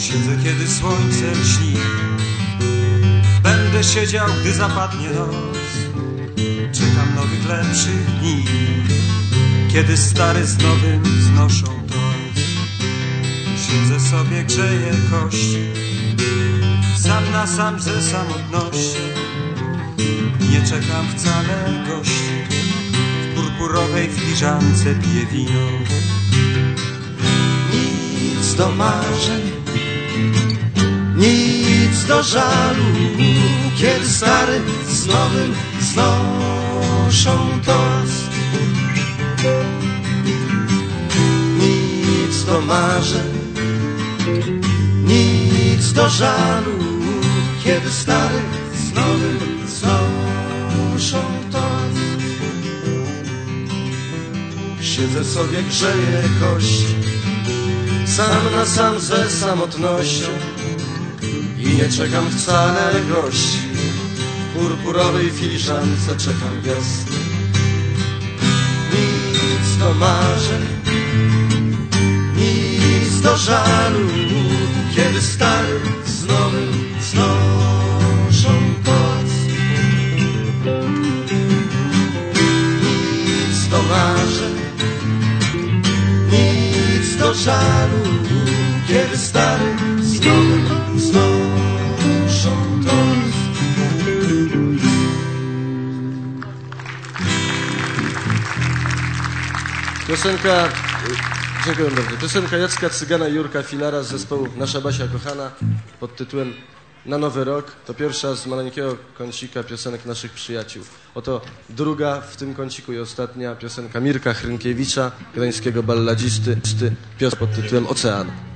Siedzę, kiedy słońce lśni. Będę siedział, gdy zapadnie noc Czekam nowych, lepszych dni. Kiedy stary z nowym znoszą toc Siedzę sobie, grzeję kości. Sam na sam ze samotności Nie czekam wcale gości. W purpurowej filiżance piję wino. Nic do marzeń, nic do żalu, kiedy stary z nowym znoszą tost. Nic do marzeń, nic do żalu, kiedy stary z nowym znoszą tost. Siedzę sobie, grzeję kości sam na sam ze samotnością i nie czekam wcale gości. W purpurowej filiżance czekam wiosny. Nic do marzeń, nic do żalu, kiedy stary z nowym znoszą poc. Nic do marzeń, nic do żalu, kiedy stary Piosenka, dziękuję bardzo, piosenka Jacka Cygana i Jurka Filara z zespołu Nasza Basia Kochana pod tytułem Na Nowy Rok. To pierwsza z maleńkiego kącika piosenek naszych przyjaciół. Oto druga w tym kąciku i ostatnia piosenka Mirka Hrynkiewicza, gdańskiego balladzisty, piosenka pod tytułem Ocean.